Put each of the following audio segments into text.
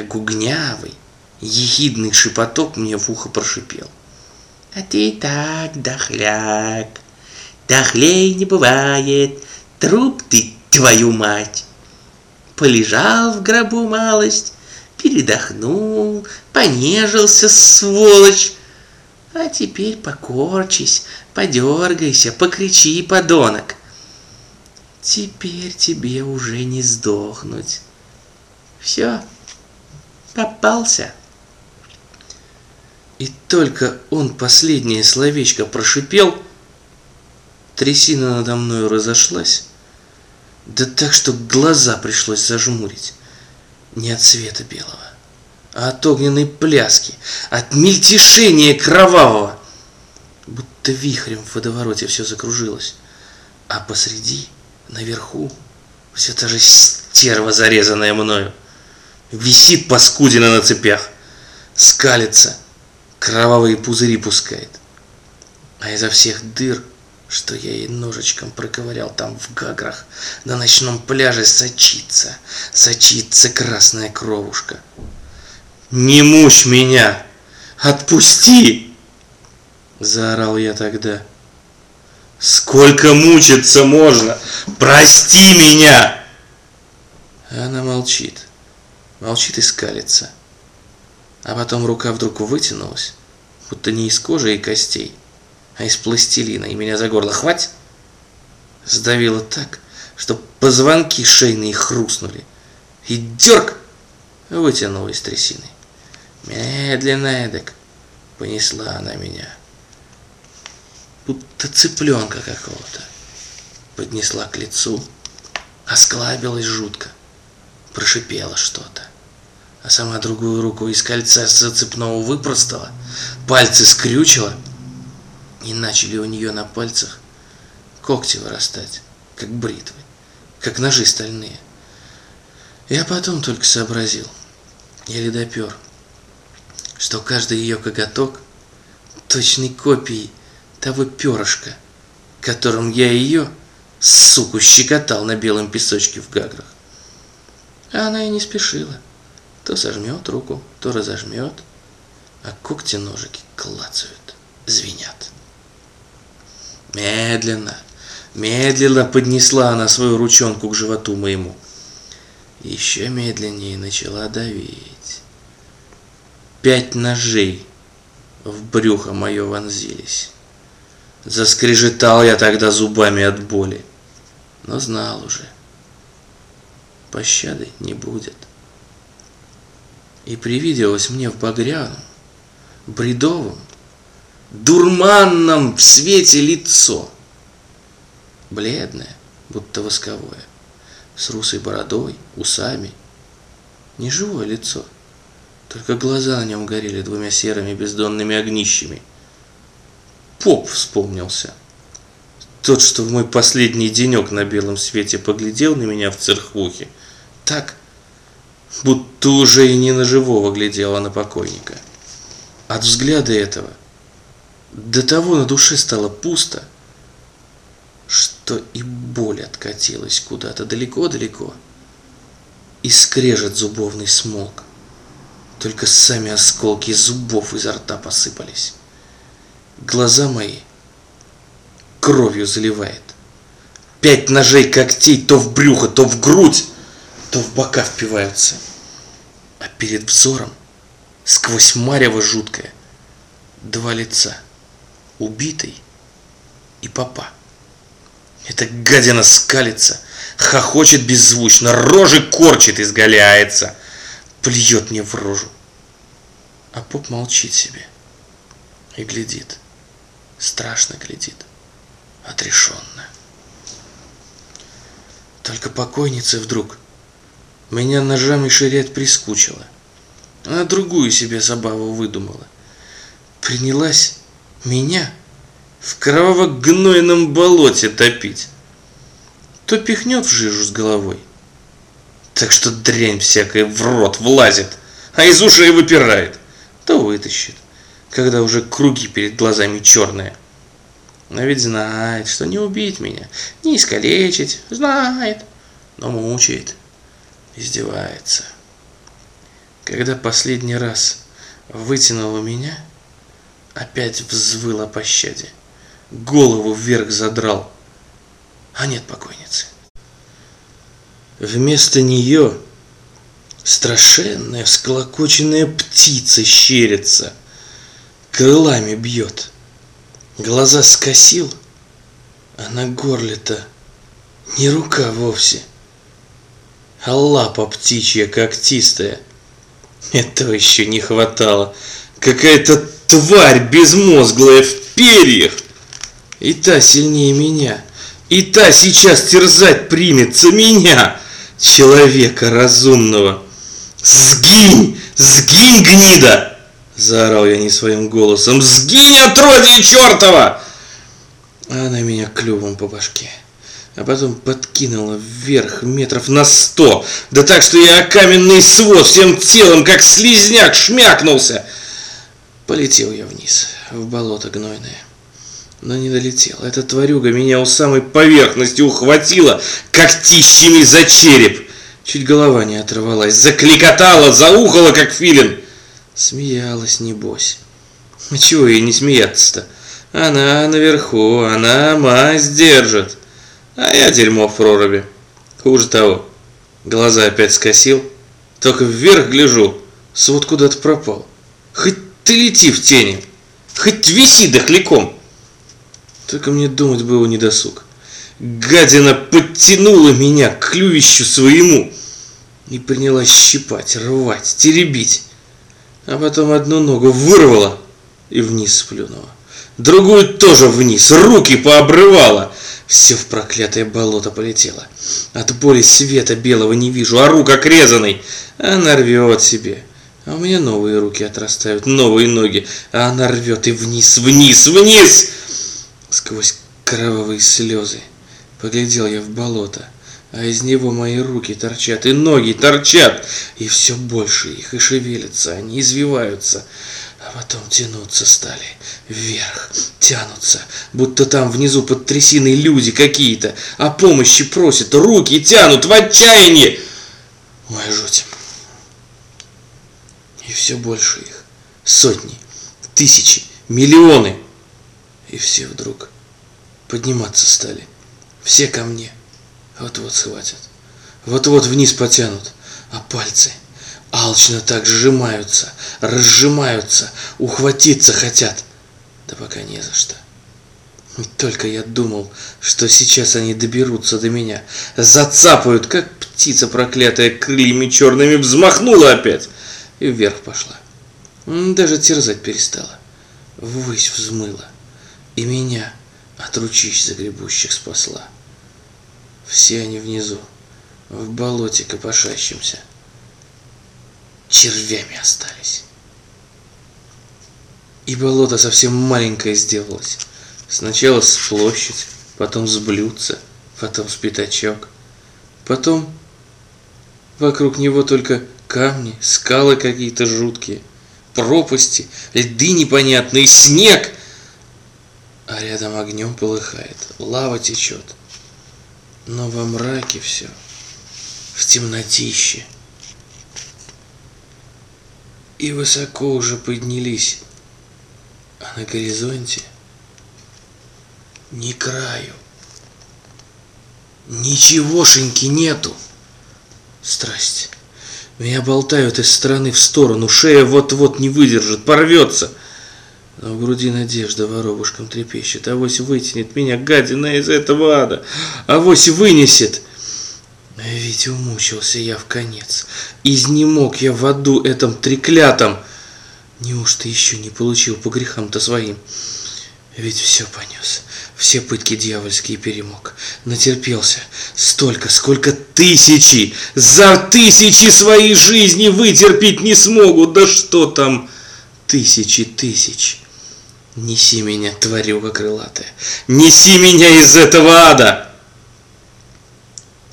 Гугнявый, ехидный шепоток мне в ухо прошипел. А ты так, дохляк, дохлей не бывает, труп ты, твою мать. Полежал в гробу малость, передохнул, понежился, сволочь. А теперь покорчись, подергайся, покричи, подонок. Теперь тебе уже не сдохнуть. Все, попался. И только он последнее словечко прошипел, трясина надо мною разошлась, да так, что глаза пришлось зажмурить. Не от света белого, а от огненной пляски, от мельтешения кровавого. Будто вихрем в водовороте все закружилось. А посреди, наверху, все та же стерва, зарезанная мною. Висит паскудина на цепях, скалится, кровавые пузыри пускает. А изо всех дыр, что я ей ножичком проковырял там в гаграх, на ночном пляже сочится, сочится красная кровушка. «Не мучь меня! Отпусти!» Заорал я тогда. «Сколько мучиться можно? Прости меня!» Она молчит, молчит и скалится. А потом рука вдруг вытянулась, будто не из кожи и костей, а из пластилина, и меня за горло хвать сдавило так, что позвонки шейные хрустнули. И дерг вытянул из трясины. Медленно эдак понесла она меня. Будто цыпленка какого-то. Поднесла к лицу, осклабилась жутко, прошипела что-то а сама другую руку из кольца зацепного выпростала, пальцы скрючила, и начали у нее на пальцах когти вырастать, как бритвы, как ножи стальные. Я потом только сообразил, еле допер, что каждый ее коготок точной копией того перышка, которым я ее, суку, щекотал на белом песочке в гаграх. А она и не спешила. То сожмет руку, то разожмет, а когти-ножики клацают, звенят. Медленно, медленно поднесла она свою ручонку к животу моему. Еще медленнее начала давить. Пять ножей в брюхо мое вонзились. Заскрежетал я тогда зубами от боли, но знал уже, пощады не будет и привиделось мне в багряном, бредовом, дурманном в свете лицо. Бледное, будто восковое, с русой бородой, усами. Неживое лицо, только глаза на нем горели двумя серыми бездонными огнищами. Поп вспомнился. Тот, что в мой последний денек на белом свете поглядел на меня в церквухе, так, будто уже и не на живого глядела на покойника. От взгляда этого до того на душе стало пусто, что и боль откатилась куда-то далеко-далеко, и скрежет зубовный смолк. Только сами осколки зубов изо рта посыпались. Глаза мои кровью заливает. Пять ножей когтей то в брюхо, то в грудь то в бока впиваются. А перед взором, сквозь марево жуткое, два лица. Убитый и папа. Эта гадина скалится, хохочет беззвучно, рожи корчит, изгаляется, плюет мне в рожу. А поп молчит себе и глядит, страшно глядит, отрешенно. Только покойница вдруг меня ножами ширять прискучило. Она другую себе забаву выдумала. Принялась меня в кроваво-гнойном болоте топить. То пихнет в жижу с головой, так что дрянь всякая в рот влазит, а из ушей выпирает, то вытащит, когда уже круги перед глазами черные. Но ведь знает, что не убить меня, не искалечить, знает, но мучает издевается. когда последний раз вытянула меня, опять взвыл о пощаде. Голову вверх задрал, а нет покойницы. Вместо нее страшенная всколокоченная птица щерится, крылами бьет. Глаза скосил, а на горле-то не рука вовсе, а лапа птичья когтистая. Этого еще не хватало. Какая-то тварь безмозглая в перьях. И та сильнее меня. И та сейчас терзать примется меня, человека разумного. «Сгинь! Сгинь, гнида!» Заорал я не своим голосом. «Сгинь, отродье чертова!» Она меня клювом по башке а потом подкинула вверх метров на сто, да так, что я о каменный свод всем телом, как слизняк, шмякнулся. Полетел я вниз, в болото гнойное. Но не долетел. Эта тварюга меня у самой поверхности ухватила когтищами за череп. Чуть голова не оторвалась, закликотала, заухала, как филин. Смеялась, небось. А чего ей не смеяться-то? Она наверху, она мазь держит. А я дерьмо в проруби. Хуже того. Глаза опять скосил. Только вверх гляжу. Свод куда-то пропал. Хоть ты лети в тени. Хоть виси дохляком. Только мне думать было недосуг. Гадина подтянула меня к клювищу своему и принялась щипать, рвать, теребить. А потом одну ногу вырвала и вниз сплюнула. Другую тоже вниз, руки пообрывала. Все в проклятое болото полетело. От боли света белого не вижу, а рук отрезанный. Она рвет себе. А у меня новые руки отрастают, новые ноги. А она рвет и вниз, вниз, вниз. Сквозь кровавые слезы поглядел я в болото, а из него мои руки торчат, и ноги торчат, и все больше их, и шевелятся, они извиваются потом тянуться стали вверх, тянутся, будто там внизу под трясиной люди какие-то, о помощи просят, руки тянут в отчаянии. Ой, жуть. И все больше их, сотни, тысячи, миллионы. И все вдруг подниматься стали, все ко мне, вот-вот схватят, вот-вот вниз потянут, а пальцы – Алчно так сжимаются, разжимаются, ухватиться хотят. Да пока не за что. Только я думал, что сейчас они доберутся до меня, зацапают, как птица проклятая крыльями черными взмахнула опять и вверх пошла. Даже терзать перестала, ввысь взмыла, и меня от ручищ загребущих спасла. Все они внизу, в болоте копошащемся червями остались. И болото совсем маленькое сделалось. Сначала с площадь, потом с блюдца, потом с пятачок. Потом вокруг него только камни, скалы какие-то жуткие, пропасти, льды непонятные, снег. А рядом огнем полыхает, лава течет. Но во мраке все, в темнотище – и высоко уже поднялись, а на горизонте ни краю, ничегошеньки нету. Страсть. Меня болтают из стороны в сторону, шея вот-вот не выдержит, порвется. Но в груди надежда воробушком трепещет. Авось вытянет меня, гадина, из этого ада. Авось вынесет. Ведь умучился я в конец. Изнемог я в аду этом треклятом. Неужто еще не получил по грехам-то своим? Ведь все понес, все пытки дьявольские перемог, натерпелся столько, сколько тысячи, за тысячи своей жизни вытерпеть не смогу, да что там, тысячи тысяч. Неси меня, тварюга крылатая, неси меня из этого ада!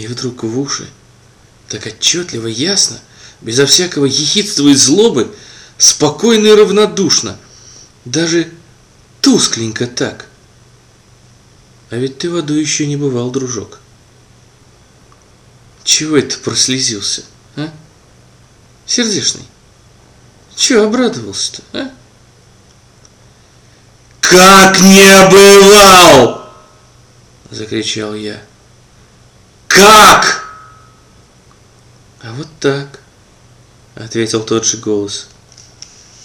И вдруг в уши, так отчетливо, ясно, безо всякого ехидства и злобы, спокойно и равнодушно, даже тускленько так. А ведь ты в аду еще не бывал, дружок. Чего это прослезился, а? Сердечный, чего обрадовался-то, а? «Как не бывал!» – закричал я. «Как?» «А вот так», – ответил тот же голос.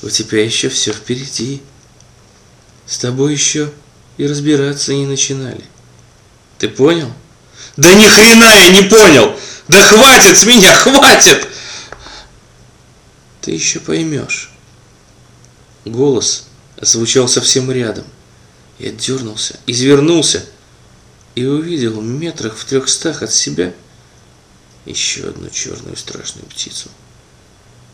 «У тебя еще все впереди. С тобой еще и разбираться не начинали. Ты понял?» «Да ни хрена я не понял! Да хватит с меня, хватит!» «Ты еще поймешь». Голос звучал совсем рядом. Я дернулся, извернулся и увидел метрах в трехстах от себя еще одну черную страшную птицу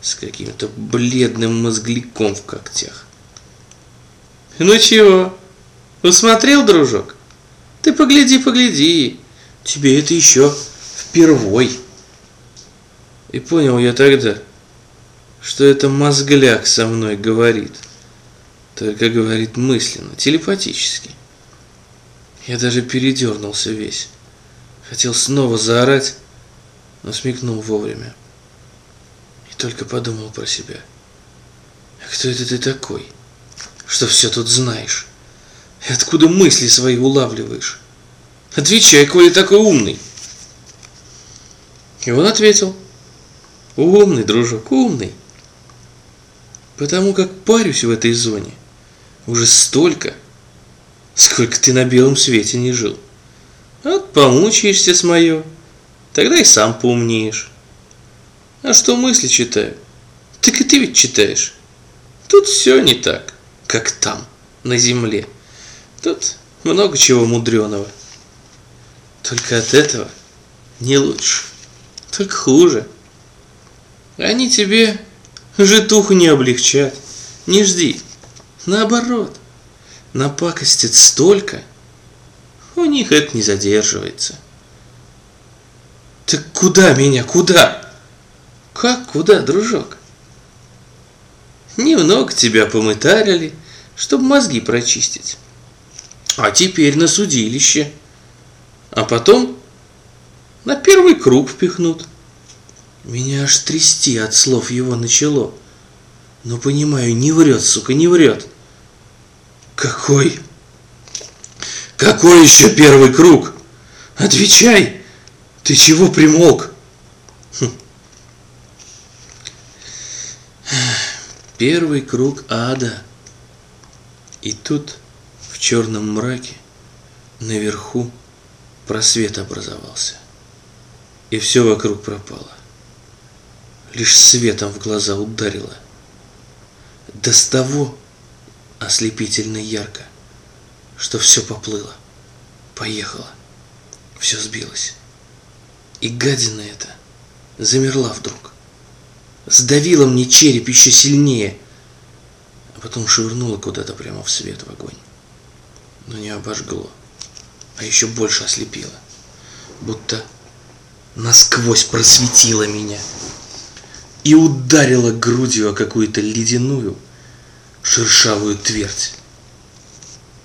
с каким-то бледным мозгликом в когтях. «Ну чего, усмотрел, дружок? Ты погляди, погляди, тебе это еще впервой!» И понял я тогда, что это мозгляк со мной говорит – только говорит мысленно, телепатически. Я даже передернулся весь. Хотел снова заорать, но смекнул вовремя. И только подумал про себя. А кто это ты такой, что все тут знаешь? И откуда мысли свои улавливаешь? Отвечай, коли такой умный. И он ответил. Умный, дружок, умный. Потому как парюсь в этой зоне, уже столько, сколько ты на белом свете не жил. Вот помучаешься с мое, тогда и сам поумнеешь. А что мысли читаю? Так и ты ведь читаешь. Тут все не так, как там, на земле. Тут много чего мудреного. Только от этого не лучше, только хуже. Они тебе житуху не облегчат. Не жди. Наоборот, напакостит столько, у них это не задерживается. Так куда меня, куда? Как куда, дружок? Немного тебя помытарили, чтобы мозги прочистить. А теперь на судилище. А потом на первый круг впихнут. Меня аж трясти от слов его начало. Но понимаю, не врет, сука, не врет. Какой? Какой еще первый круг? Отвечай! Ты чего примолк? Хм. Первый круг ада. И тут, в черном мраке, наверху просвет образовался. И все вокруг пропало. Лишь светом в глаза ударило. Да с того ослепительно ярко, что все поплыло, поехало, все сбилось. И гадина эта замерла вдруг, сдавила мне череп еще сильнее, а потом швырнула куда-то прямо в свет в огонь. Но не обожгло, а еще больше ослепило, будто насквозь просветила меня и ударила грудью о какую-то ледяную, шершавую твердь.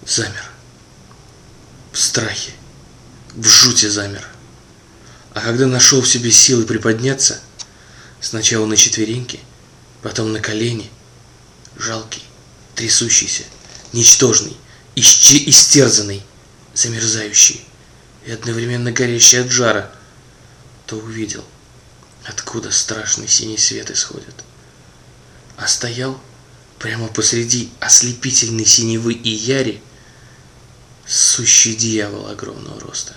Замер. В страхе, в жуте замер. А когда нашел в себе силы приподняться, сначала на четвереньки, потом на колени, жалкий, трясущийся, ничтожный, исче истерзанный, замерзающий и одновременно горящий от жара, то увидел, откуда страшный синий свет исходит. А стоял Прямо посреди ослепительной синевы и яри сущий дьявол огромного роста.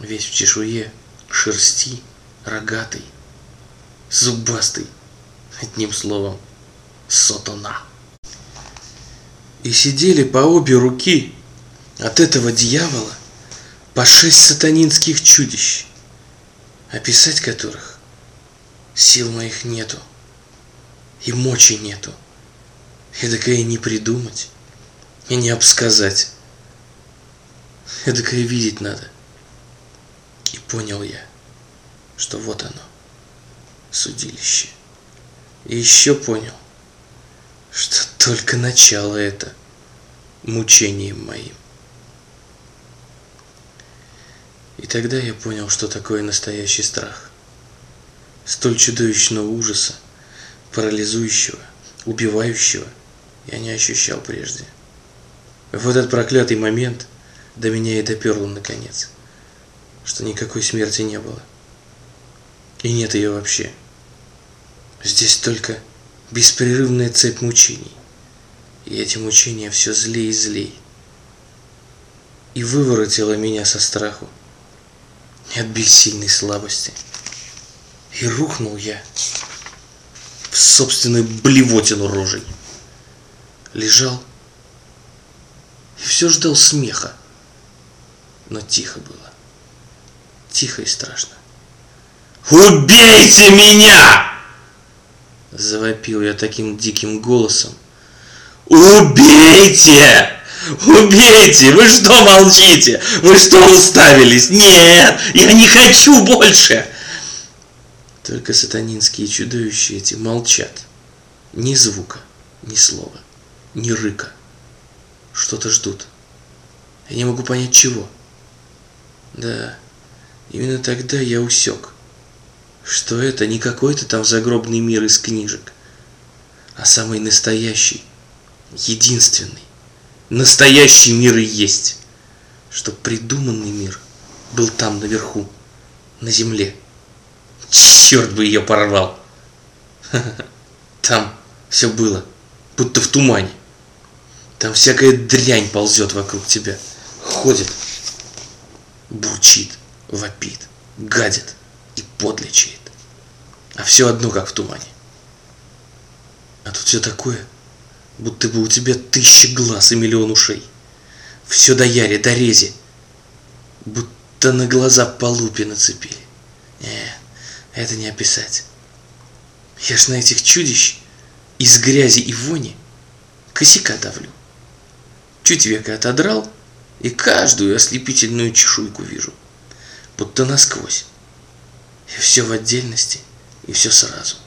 Весь в чешуе, шерсти, рогатый, зубастый, одним словом, сотона. И сидели по обе руки от этого дьявола по шесть сатанинских чудищ, описать которых сил моих нету и мочи нету. Эдакое не придумать и не обсказать. Эдакое видеть надо. И понял я, что вот оно, судилище. И еще понял, что только начало это мучением моим. И тогда я понял, что такое настоящий страх. Столь чудовищного ужаса, парализующего, убивающего, я не ощущал прежде. В этот проклятый момент до меня и доперло наконец, что никакой смерти не было. И нет ее вообще. Здесь только беспрерывная цепь мучений. И эти мучения все злее и злее. И выворотило меня со страху и от бессильной слабости. И рухнул я в собственную блевотину рожей. Лежал и все ждал смеха. Но тихо было. Тихо и страшно. Убейте меня! Завопил я таким диким голосом. Убейте! Убейте! Вы что молчите? Вы что уставились? Нет! Я не хочу больше! Только сатанинские чудовища эти молчат. Ни звука, ни слова, ни рыка. Что-то ждут. Я не могу понять чего. Да, именно тогда я усек, что это не какой-то там загробный мир из книжек, а самый настоящий, единственный, настоящий мир и есть, что придуманный мир был там наверху, на земле. Черт бы ее порвал. Там все было, будто в тумане. Там всякая дрянь ползет вокруг тебя, ходит, бурчит, вопит, гадит и подлечит. А все одно, как в тумане. А тут все такое, будто бы у тебя тысяча глаз и миллион ушей. Все до яри, до рези, будто на глаза по лупе нацепили. Нет, это не описать. Я ж на этих чудищ из грязи и вони косяка давлю. Чуть века отодрал, и каждую ослепительную чешуйку вижу, будто насквозь. И все в отдельности, и все сразу.